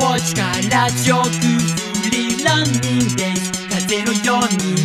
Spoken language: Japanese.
を力強フリーランニングです。風のように